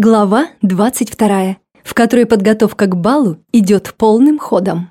Глава 22, в которой подготовка к балу идет полным ходом.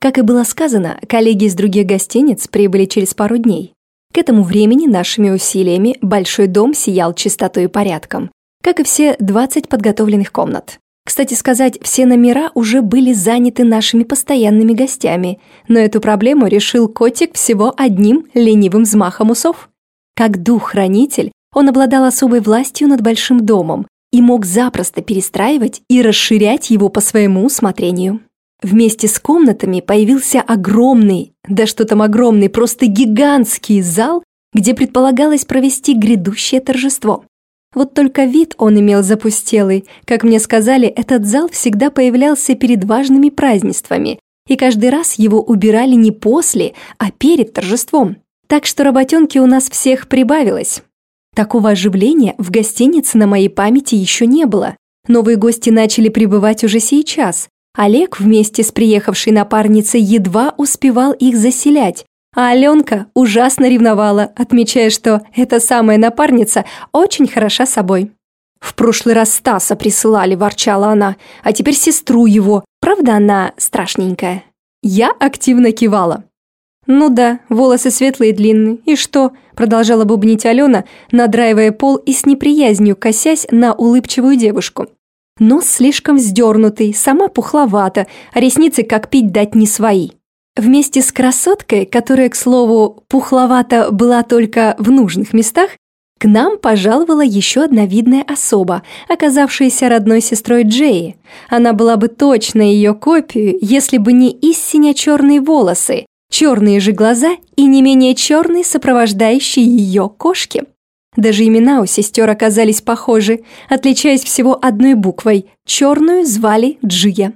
Как и было сказано, коллеги из других гостиниц прибыли через пару дней. К этому времени нашими усилиями большой дом сиял чистотой и порядком, как и все 20 подготовленных комнат. Кстати сказать, все номера уже были заняты нашими постоянными гостями, но эту проблему решил котик всего одним ленивым взмахом усов. Как дух-хранитель, он обладал особой властью над большим домом, и мог запросто перестраивать и расширять его по своему усмотрению. Вместе с комнатами появился огромный, да что там огромный, просто гигантский зал, где предполагалось провести грядущее торжество. Вот только вид он имел запустелый. Как мне сказали, этот зал всегда появлялся перед важными празднествами, и каждый раз его убирали не после, а перед торжеством. Так что работенки у нас всех прибавилось. Такого оживления в гостинице на моей памяти еще не было. Новые гости начали прибывать уже сейчас. Олег вместе с приехавшей напарницей едва успевал их заселять, а Аленка ужасно ревновала, отмечая, что эта самая напарница очень хороша собой. «В прошлый раз Стаса присылали», – ворчала она, «а теперь сестру его. Правда, она страшненькая?» Я активно кивала. «Ну да, волосы светлые и длинные. И что?» – продолжала бубнить Алена, надраивая пол и с неприязнью косясь на улыбчивую девушку. Нос слишком вздернутый, сама пухловата, а ресницы как пить дать не свои. Вместе с красоткой, которая, к слову, пухловата была только в нужных местах, к нам пожаловала еще одна видная особа, оказавшаяся родной сестрой Джеи. Она была бы точно ее копию, если бы не истинно черные волосы, черные же глаза и не менее черные сопровождающие ее кошки. Даже имена у сестер оказались похожи, отличаясь всего одной буквой. Черную звали Джия.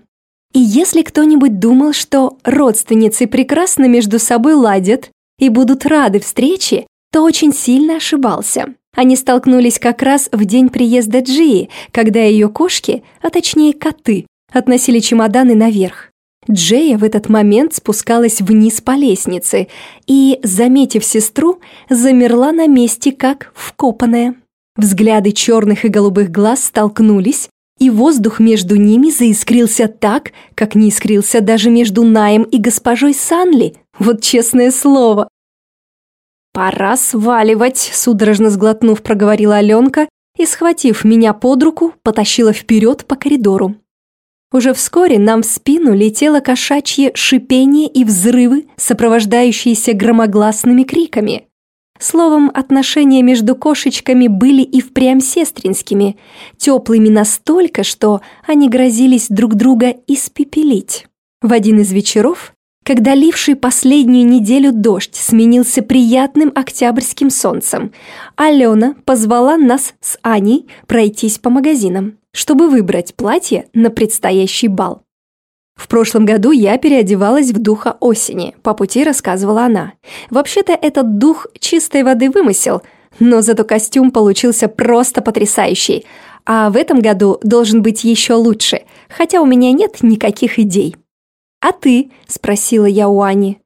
И если кто-нибудь думал, что родственницы прекрасно между собой ладят и будут рады встрече, то очень сильно ошибался. Они столкнулись как раз в день приезда Джии, когда ее кошки, а точнее коты, относили чемоданы наверх. Джея в этот момент спускалась вниз по лестнице и, заметив сестру, замерла на месте, как вкопанная. Взгляды черных и голубых глаз столкнулись, и воздух между ними заискрился так, как не искрился даже между Наем и госпожой Санли. Вот честное слово. «Пора сваливать», — судорожно сглотнув, проговорила Аленка и, схватив меня под руку, потащила вперед по коридору. Уже вскоре нам в спину летело кошачье шипение и взрывы, сопровождающиеся громогласными криками. Словом, отношения между кошечками были и впрямь сестринскими, теплыми настолько, что они грозились друг друга испепелить. В один из вечеров, когда ливший последнюю неделю дождь сменился приятным октябрьским солнцем, Алена позвала нас с Аней пройтись по магазинам чтобы выбрать платье на предстоящий бал. В прошлом году я переодевалась в духа осени, по пути рассказывала она. Вообще-то этот дух чистой воды вымысел, но зато костюм получился просто потрясающий, а в этом году должен быть еще лучше, хотя у меня нет никаких идей. «А ты?» – спросила я у Ани.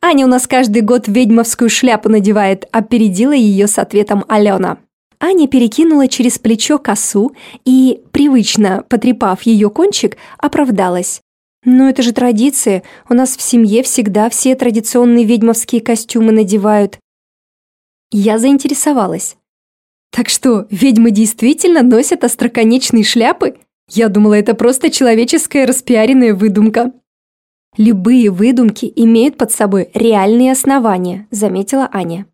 «Аня у нас каждый год ведьмовскую шляпу надевает», – опередила ее с ответом Алена. Аня перекинула через плечо косу и, привычно потрепав ее кончик, оправдалась. «Ну это же традиция, у нас в семье всегда все традиционные ведьмовские костюмы надевают». Я заинтересовалась. «Так что, ведьмы действительно носят остроконечные шляпы? Я думала, это просто человеческая распиаренная выдумка». «Любые выдумки имеют под собой реальные основания», — заметила Аня.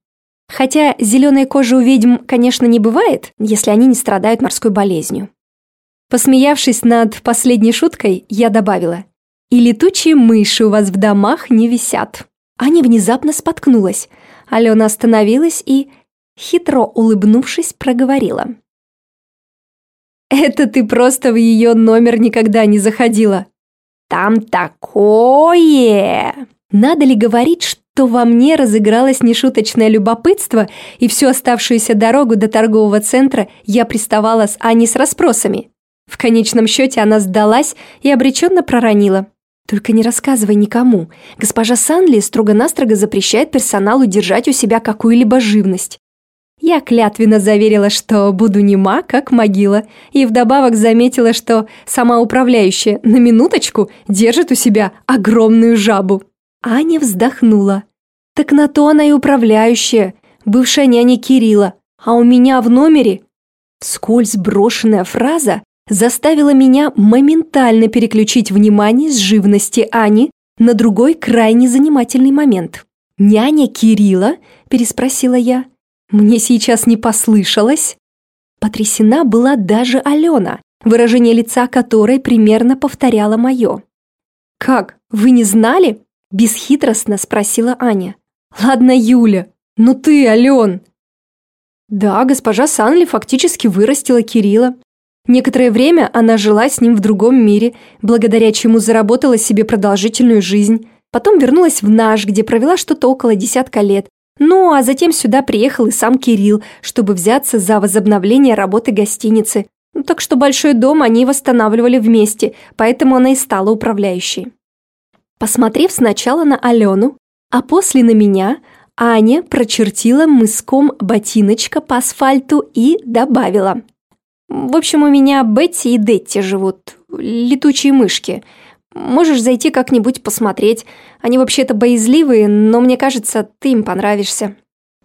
Хотя зеленой кожи у ведьм, конечно, не бывает, если они не страдают морской болезнью. Посмеявшись над последней шуткой, я добавила, «И летучие мыши у вас в домах не висят». Аня внезапно споткнулась. Алена остановилась и, хитро улыбнувшись, проговорила. «Это ты просто в ее номер никогда не заходила». «Там такое!» Надо ли говорить, что то во мне разыгралось нешуточное любопытство, и всю оставшуюся дорогу до торгового центра я приставала с Аней с расспросами. В конечном счете она сдалась и обреченно проронила. «Только не рассказывай никому. Госпожа Санли строго-настрого запрещает персоналу держать у себя какую-либо живность». Я клятвенно заверила, что буду нема, как могила, и вдобавок заметила, что сама управляющая на минуточку держит у себя огромную жабу. Аня вздохнула. «Так на то она и управляющая, бывшая няня Кирилла, а у меня в номере...» Вскользь брошенная фраза заставила меня моментально переключить внимание с живности Ани на другой крайне занимательный момент. «Няня Кирилла?» – переспросила я. Мне сейчас не послышалось. Потрясена была даже Алена, выражение лица которой примерно повторяло мое. «Как, вы не знали?» – бесхитростно спросила Аня. «Ладно, Юля, ну ты, Ален!» Да, госпожа Санли фактически вырастила Кирилла. Некоторое время она жила с ним в другом мире, благодаря чему заработала себе продолжительную жизнь. Потом вернулась в наш, где провела что-то около десятка лет, ну, а затем сюда приехал и сам Кирилл, чтобы взяться за возобновление работы гостиницы. Ну, так что большой дом они восстанавливали вместе, поэтому она и стала управляющей. Посмотрев сначала на Алену, а после на меня, Аня прочертила мыском ботиночка по асфальту и добавила. «В общем, у меня Бетти и Детти живут, летучие мышки. Можешь зайти как-нибудь посмотреть. Они вообще-то боязливые, но мне кажется, ты им понравишься».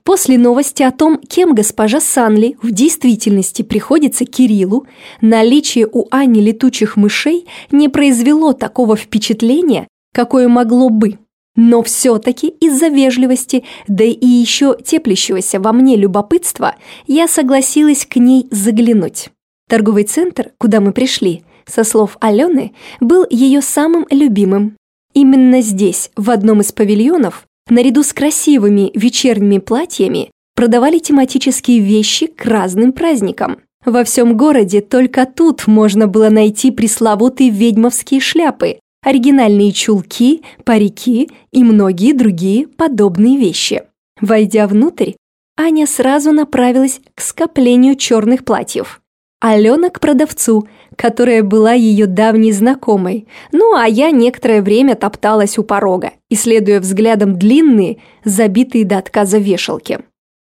После новости о том, кем госпожа Санли в действительности приходится Кириллу, наличие у Ани летучих мышей не произвело такого впечатления, какое могло бы. Но все-таки из-за вежливости, да и еще теплящегося во мне любопытства, я согласилась к ней заглянуть. Торговый центр, куда мы пришли, со слов Алены, был ее самым любимым. Именно здесь, в одном из павильонов, наряду с красивыми вечерними платьями, продавали тематические вещи к разным праздникам. Во всем городе только тут можно было найти пресловутые ведьмовские шляпы, оригинальные чулки, парики и многие другие подобные вещи. Войдя внутрь, Аня сразу направилась к скоплению черных платьев. Алена к продавцу, которая была ее давней знакомой, ну а я некоторое время топталась у порога, исследуя взглядом длинные, забитые до отказа вешалки.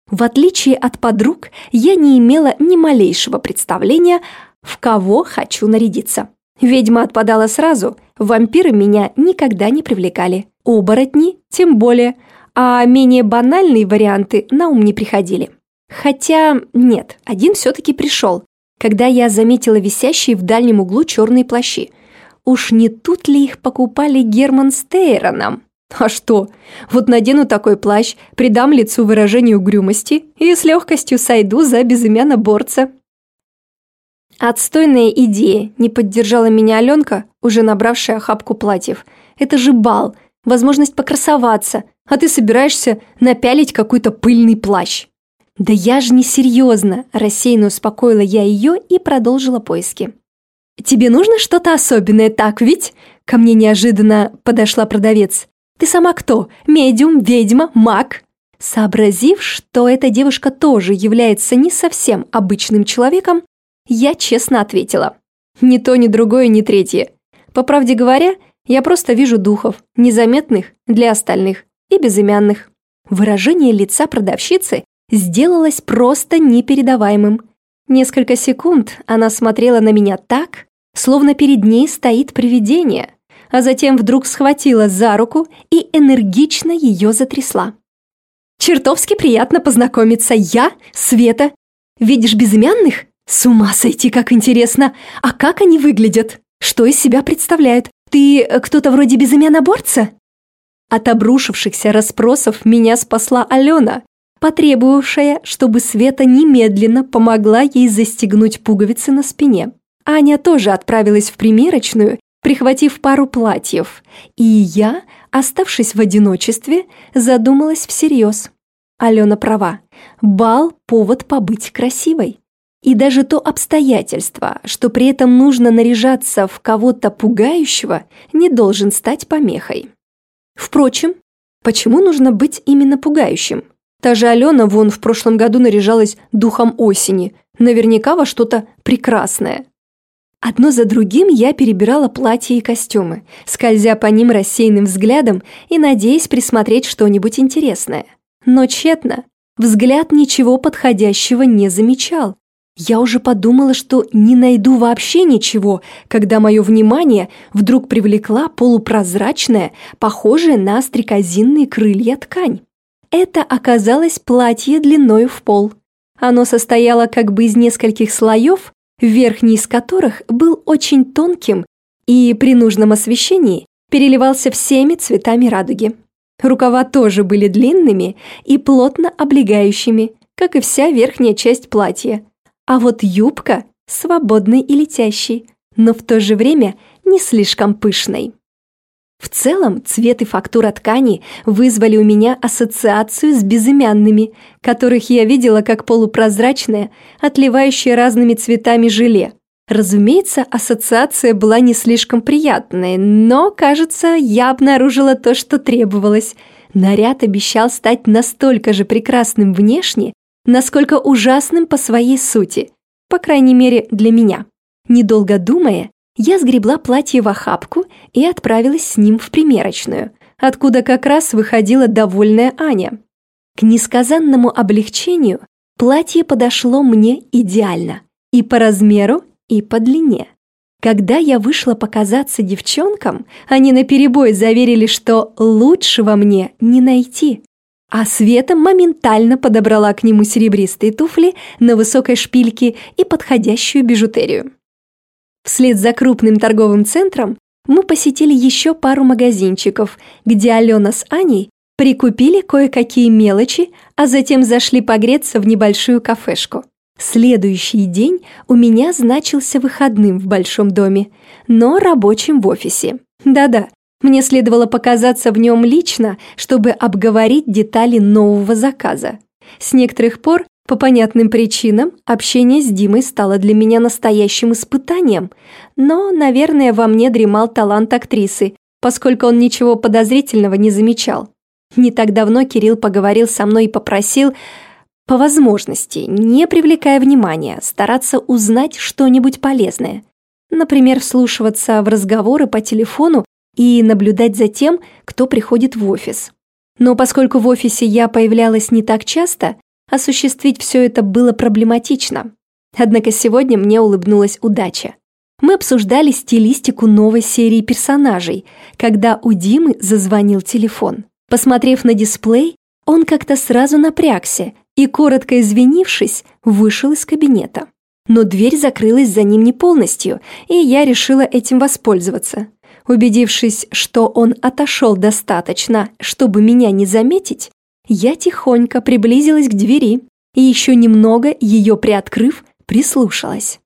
В отличие от подруг, я не имела ни малейшего представления, в кого хочу нарядиться. Ведьма отпадала сразу, вампиры меня никогда не привлекали, оборотни тем более, а менее банальные варианты на ум не приходили. Хотя нет, один все-таки пришел, когда я заметила висящие в дальнем углу черные плащи. Уж не тут ли их покупали Герман с Тейроном? А что? Вот надену такой плащ, придам лицу выражение угрюмости и с легкостью сойду за безымянно борца. Отстойная идея, не поддержала меня Аленка, уже набравшая охапку платьев. Это же бал, возможность покрасоваться, а ты собираешься напялить какой-то пыльный плащ. «Да я же не серьезно!» – рассеянно успокоила я ее и продолжила поиски. «Тебе нужно что-то особенное, так ведь?» Ко мне неожиданно подошла продавец. «Ты сама кто? Медиум, ведьма, маг?» Сообразив, что эта девушка тоже является не совсем обычным человеком, я честно ответила. «Ни то, ни другое, ни третье. По правде говоря, я просто вижу духов, незаметных для остальных и безымянных». Выражение лица продавщицы сделалось просто непередаваемым. Несколько секунд она смотрела на меня так, словно перед ней стоит привидение, а затем вдруг схватила за руку и энергично ее затрясла. «Чертовски приятно познакомиться. Я, Света. Видишь безымянных? С ума сойти, как интересно. А как они выглядят? Что из себя представляют? Ты э, кто-то вроде безымяноборца?» От обрушившихся расспросов меня спасла Алена, потребовавшая, чтобы Света немедленно помогла ей застегнуть пуговицы на спине. Аня тоже отправилась в примерочную, прихватив пару платьев, и я, оставшись в одиночестве, задумалась всерьез. Алена права. Бал – повод побыть красивой. И даже то обстоятельство, что при этом нужно наряжаться в кого-то пугающего, не должен стать помехой. Впрочем, почему нужно быть именно пугающим? Та же Алена вон в прошлом году наряжалась духом осени, наверняка во что-то прекрасное. Одно за другим я перебирала платья и костюмы, скользя по ним рассеянным взглядом и надеясь присмотреть что-нибудь интересное. Но тщетно. взгляд ничего подходящего не замечал. Я уже подумала, что не найду вообще ничего, когда мое внимание вдруг привлекла полупрозрачная, похожая на стрекозинные крылья ткань. Это оказалось платье длиною в пол. Оно состояло как бы из нескольких слоев, верхний из которых был очень тонким и при нужном освещении переливался всеми цветами радуги. Рукава тоже были длинными и плотно облегающими, как и вся верхняя часть платья. А вот юбка свободной и летящей, но в то же время не слишком пышной. В целом, цвет и фактура ткани вызвали у меня ассоциацию с безымянными, которых я видела как полупрозрачное, отливающее разными цветами желе. Разумеется, ассоциация была не слишком приятной, но, кажется, я обнаружила то, что требовалось. Наряд обещал стать настолько же прекрасным внешне, насколько ужасным по своей сути, по крайней мере для меня. Недолго думая, я сгребла платье в охапку и отправилась с ним в примерочную, откуда как раз выходила довольная Аня. К несказанному облегчению платье подошло мне идеально и по размеру, и по длине. Когда я вышла показаться девчонкам, они наперебой заверили, что лучшего мне не найти. А Света моментально подобрала к нему серебристые туфли на высокой шпильке и подходящую бижутерию. Вслед за крупным торговым центром мы посетили еще пару магазинчиков, где Алена с Аней прикупили кое-какие мелочи, а затем зашли погреться в небольшую кафешку. Следующий день у меня значился выходным в большом доме, но рабочим в офисе. Да-да, мне следовало показаться в нем лично, чтобы обговорить детали нового заказа. С некоторых пор, по понятным причинам, общение с Димой стало для меня настоящим испытанием, но, наверное, во мне дремал талант актрисы, поскольку он ничего подозрительного не замечал. Не так давно Кирилл поговорил со мной и попросил по возможности, не привлекая внимания, стараться узнать что-нибудь полезное. Например, вслушиваться в разговоры по телефону и наблюдать за тем, кто приходит в офис. Но поскольку в офисе я появлялась не так часто, осуществить все это было проблематично. Однако сегодня мне улыбнулась удача. Мы обсуждали стилистику новой серии персонажей, когда у Димы зазвонил телефон. Посмотрев на дисплей, он как-то сразу напрягся и, коротко извинившись, вышел из кабинета. Но дверь закрылась за ним не полностью, и я решила этим воспользоваться. Убедившись, что он отошел достаточно, чтобы меня не заметить, я тихонько приблизилась к двери и еще немного, ее приоткрыв, прислушалась.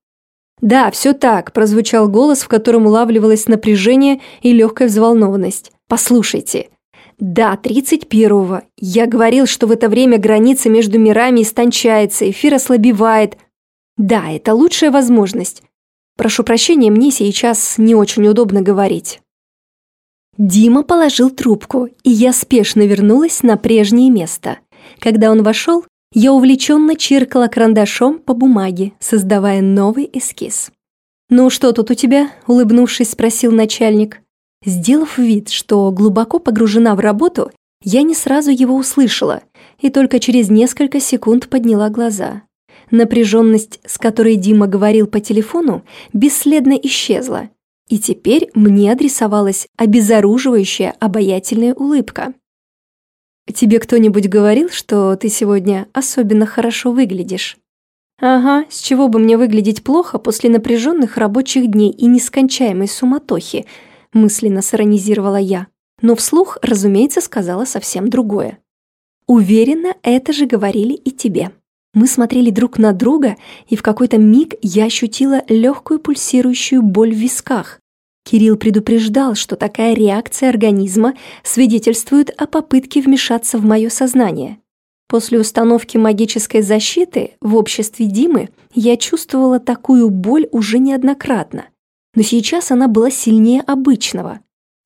«Да, все так», – прозвучал голос, в котором улавливалось напряжение и легкая взволнованность. «Послушайте, да, 31-го. Я говорил, что в это время граница между мирами истончается, эфир ослабевает. Да, это лучшая возможность. Прошу прощения, мне сейчас не очень удобно говорить. Дима положил трубку, и я спешно вернулась на прежнее место. Когда он вошел, я увлеченно чиркала карандашом по бумаге, создавая новый эскиз. «Ну что тут у тебя?» – улыбнувшись, спросил начальник. Сделав вид, что глубоко погружена в работу, я не сразу его услышала и только через несколько секунд подняла глаза. Напряженность, с которой Дима говорил по телефону, бесследно исчезла, и теперь мне адресовалась обезоруживающая обаятельная улыбка. «Тебе кто-нибудь говорил, что ты сегодня особенно хорошо выглядишь?» «Ага, с чего бы мне выглядеть плохо после напряженных рабочих дней и нескончаемой суматохи?» мысленно сиронизировала я. Но вслух, разумеется, сказала совсем другое. Уверена, это же говорили и тебе. Мы смотрели друг на друга, и в какой-то миг я ощутила легкую пульсирующую боль в висках. Кирилл предупреждал, что такая реакция организма свидетельствует о попытке вмешаться в мое сознание. После установки магической защиты в обществе Димы я чувствовала такую боль уже неоднократно – но сейчас она была сильнее обычного.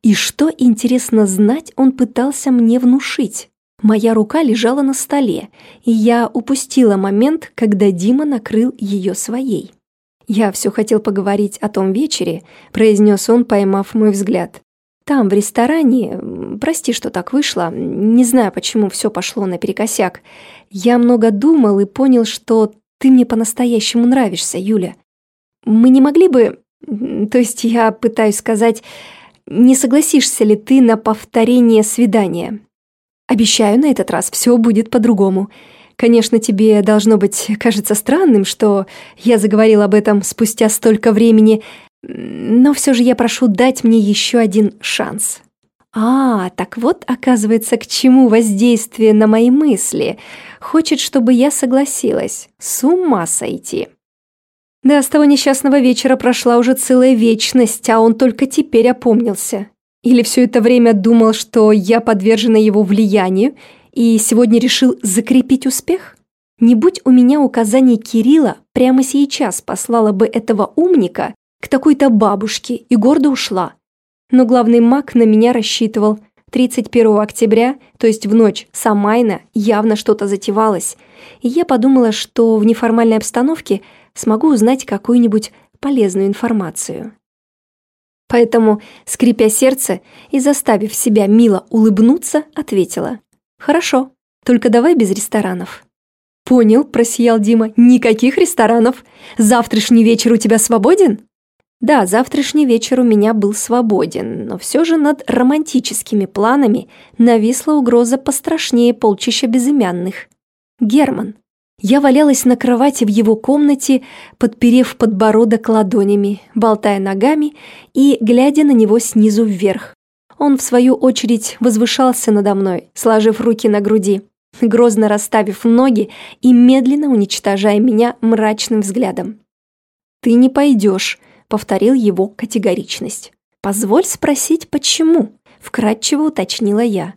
И что, интересно знать, он пытался мне внушить? Моя рука лежала на столе, и я упустила момент, когда Дима накрыл ее своей. «Я все хотел поговорить о том вечере», – произнес он, поймав мой взгляд. Там, в ресторане, прости, что так вышло, не знаю, почему все пошло наперекосяк, я много думал и понял, что ты мне по-настоящему нравишься, Юля. Мы не могли бы... То есть я пытаюсь сказать, не согласишься ли ты на повторение свидания? Обещаю, на этот раз все будет по-другому. Конечно, тебе должно быть кажется странным, что я заговорил об этом спустя столько времени, но все же я прошу дать мне еще один шанс. А, так вот, оказывается, к чему воздействие на мои мысли. Хочет, чтобы я согласилась. С ума сойти. Да, с того несчастного вечера прошла уже целая вечность, а он только теперь опомнился. Или все это время думал, что я подвержена его влиянию, и сегодня решил закрепить успех? Не будь у меня указаний Кирилла, прямо сейчас послала бы этого умника к такой-то бабушке и гордо ушла. Но главный маг на меня рассчитывал. 31 октября, то есть в ночь Самайна, явно что-то затевалось, и я подумала, что в неформальной обстановке смогу узнать какую-нибудь полезную информацию. Поэтому, скрипя сердце и заставив себя мило улыбнуться, ответила. «Хорошо, только давай без ресторанов». «Понял», – просиял Дима, – «никаких ресторанов. Завтрашний вечер у тебя свободен?» Да, завтрашний вечер у меня был свободен, но все же над романтическими планами нависла угроза пострашнее полчища безымянных. Герман. Я валялась на кровати в его комнате, подперев подбородок ладонями, болтая ногами и глядя на него снизу вверх. Он, в свою очередь, возвышался надо мной, сложив руки на груди, грозно расставив ноги и медленно уничтожая меня мрачным взглядом. «Ты не пойдешь», — повторил его категоричность. «Позволь спросить, почему?» — вкратчиво уточнила я.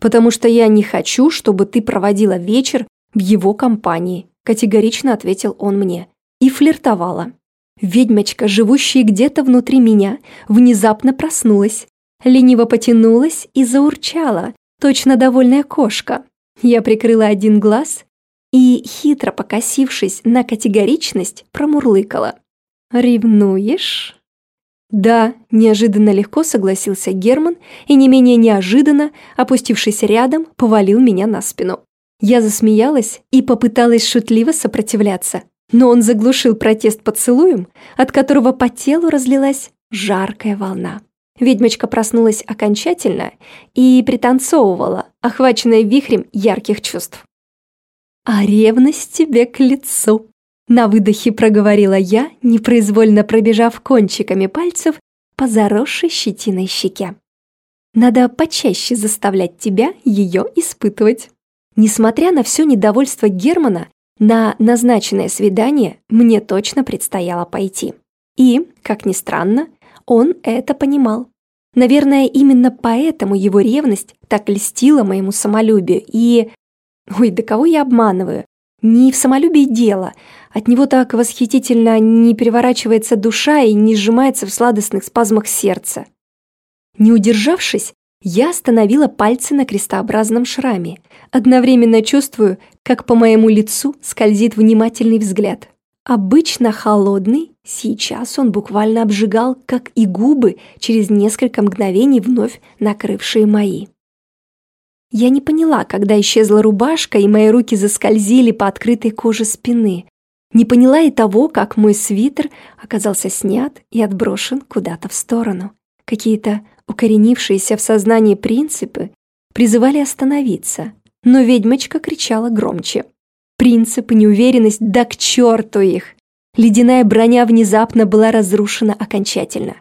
«Потому что я не хочу, чтобы ты проводила вечер в его компании», — категорично ответил он мне. И флиртовала. Ведьмочка, живущая где-то внутри меня, внезапно проснулась, лениво потянулась и заурчала, точно довольная кошка. Я прикрыла один глаз и, хитро покосившись на категоричность, промурлыкала. «Ревнуешь?» «Да», – неожиданно легко согласился Герман и не менее неожиданно, опустившись рядом, повалил меня на спину. Я засмеялась и попыталась шутливо сопротивляться, но он заглушил протест поцелуем, от которого по телу разлилась жаркая волна. Ведьмочка проснулась окончательно и пританцовывала, охваченная вихрем ярких чувств. «А ревность тебе к лицу!» На выдохе проговорила я, непроизвольно пробежав кончиками пальцев по заросшей щетиной щеке. «Надо почаще заставлять тебя ее испытывать». Несмотря на все недовольство Германа, на назначенное свидание мне точно предстояло пойти. И, как ни странно, он это понимал. Наверное, именно поэтому его ревность так льстила моему самолюбию и... Ой, да кого я обманываю? Не в самолюбии дело. От него так восхитительно не переворачивается душа и не сжимается в сладостных спазмах сердца. Не удержавшись, я остановила пальцы на крестообразном шраме, одновременно чувствую, как по моему лицу скользит внимательный взгляд. Обычно холодный, сейчас он буквально обжигал, как и губы, через несколько мгновений вновь накрывшие мои. Я не поняла, когда исчезла рубашка, и мои руки заскользили по открытой коже спины. Не поняла и того, как мой свитер оказался снят и отброшен куда-то в сторону. Какие-то укоренившиеся в сознании принципы призывали остановиться, но ведьмочка кричала громче. Принципы, неуверенность, да к черту их! Ледяная броня внезапно была разрушена окончательно.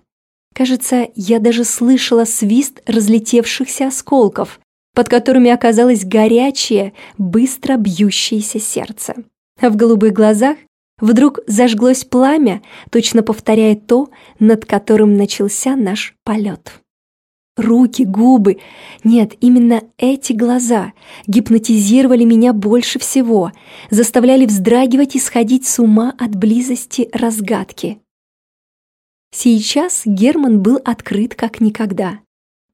Кажется, я даже слышала свист разлетевшихся осколков, под которыми оказалось горячее, быстро бьющееся сердце. А в голубых глазах вдруг зажглось пламя, точно повторяя то, над которым начался наш полет. Руки, губы. Нет, именно эти глаза гипнотизировали меня больше всего, заставляли вздрагивать и сходить с ума от близости разгадки. Сейчас Герман был открыт как никогда.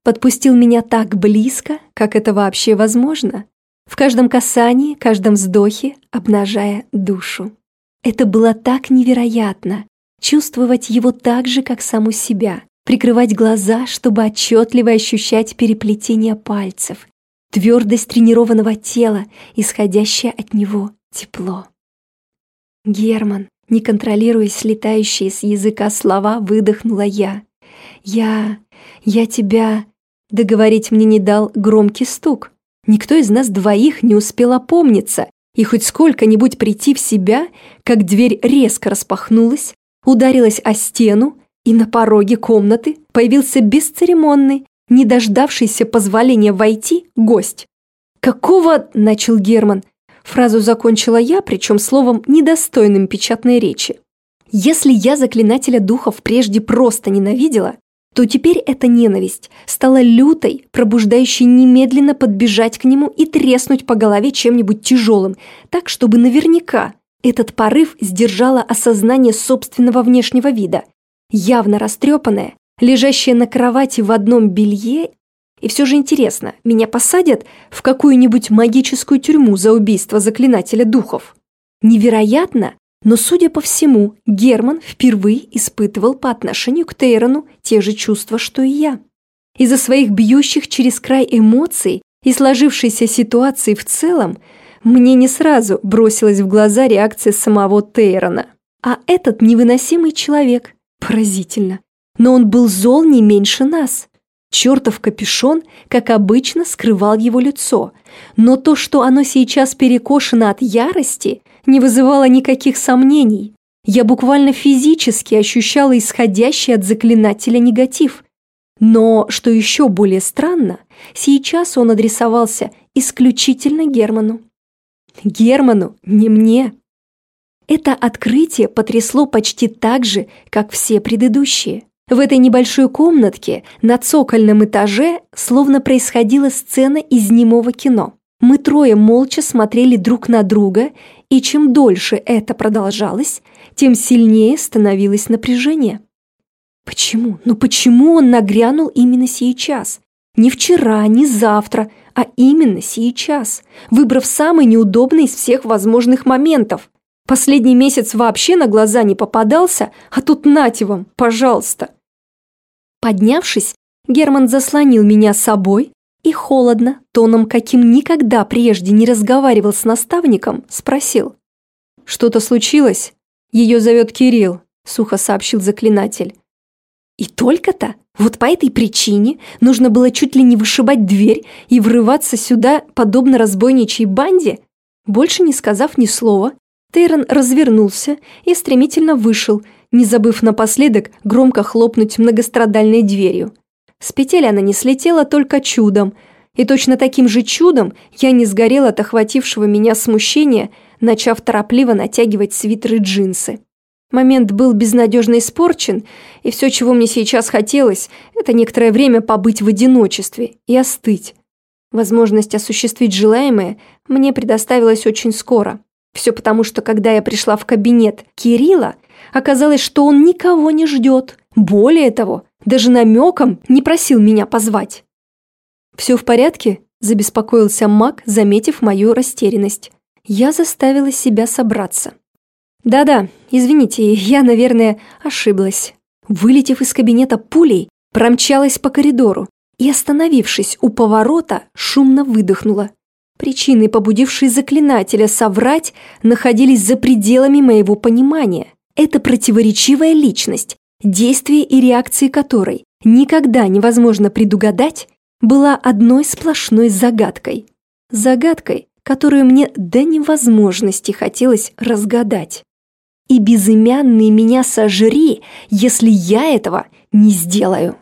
Подпустил меня так близко, как это вообще возможно. В каждом касании, каждом вздохе, обнажая душу. Это было так невероятно. Чувствовать его так же, как саму себя – прикрывать глаза, чтобы отчетливо ощущать переплетение пальцев, твердость тренированного тела, исходящее от него тепло. Герман, не контролируя слетающие с языка слова, выдохнула я. «Я... я тебя...» Договорить мне не дал громкий стук. Никто из нас двоих не успел опомниться и хоть сколько-нибудь прийти в себя, как дверь резко распахнулась, ударилась о стену, и на пороге комнаты появился бесцеремонный, не дождавшийся позволения войти, гость. «Какого?» – начал Герман. Фразу закончила я, причем словом, недостойным печатной речи. Если я заклинателя духов прежде просто ненавидела, то теперь эта ненависть стала лютой, пробуждающей немедленно подбежать к нему и треснуть по голове чем-нибудь тяжелым, так, чтобы наверняка этот порыв сдержало осознание собственного внешнего вида, явно растрепанное, лежащее на кровати в одном белье. И все же интересно, меня посадят в какую-нибудь магическую тюрьму за убийство заклинателя духов? Невероятно, но, судя по всему, Герман впервые испытывал по отношению к Тейрону те же чувства, что и я. Из-за своих бьющих через край эмоций и сложившейся ситуации в целом, мне не сразу бросилась в глаза реакция самого Тейрона. А этот невыносимый человек. Поразительно. Но он был зол не меньше нас. Чертов капюшон, как обычно, скрывал его лицо. Но то, что оно сейчас перекошено от ярости, не вызывало никаких сомнений. Я буквально физически ощущала исходящий от заклинателя негатив. Но, что еще более странно, сейчас он адресовался исключительно Герману. Герману, не мне. Это открытие потрясло почти так же, как все предыдущие. В этой небольшой комнатке на цокольном этаже словно происходила сцена из немого кино. Мы трое молча смотрели друг на друга, и чем дольше это продолжалось, тем сильнее становилось напряжение. Почему? Ну почему он нагрянул именно сейчас? Не вчера, не завтра, а именно сейчас, выбрав самый неудобный из всех возможных моментов. Последний месяц вообще на глаза не попадался, а тут нате вам, пожалуйста. Поднявшись, Герман заслонил меня собой и холодно, тоном, каким никогда прежде не разговаривал с наставником, спросил. «Что-то случилось? Ее зовет Кирилл», — сухо сообщил заклинатель. «И только-то? Вот по этой причине нужно было чуть ли не вышибать дверь и врываться сюда, подобно разбойничьей банде?» Больше не сказав ни слова, Тейрон развернулся и стремительно вышел, не забыв напоследок громко хлопнуть многострадальной дверью. С петель она не слетела только чудом, и точно таким же чудом я не сгорел от охватившего меня смущения, начав торопливо натягивать свитер и джинсы. Момент был безнадежно испорчен, и все, чего мне сейчас хотелось, это некоторое время побыть в одиночестве и остыть. Возможность осуществить желаемое мне предоставилась очень скоро. Все потому, что когда я пришла в кабинет Кирилла, оказалось, что он никого не ждет. Более того, даже намеком не просил меня позвать. «Все в порядке?» – забеспокоился маг, заметив мою растерянность. Я заставила себя собраться. «Да-да, извините, я, наверное, ошиблась». Вылетев из кабинета пулей, промчалась по коридору и, остановившись у поворота, шумно выдохнула. Причины, побудившие заклинателя соврать, находились за пределами моего понимания. Это противоречивая личность, действия и реакции которой никогда невозможно предугадать, была одной сплошной загадкой. Загадкой, которую мне до невозможности хотелось разгадать. И безымянный меня сожри, если я этого не сделаю.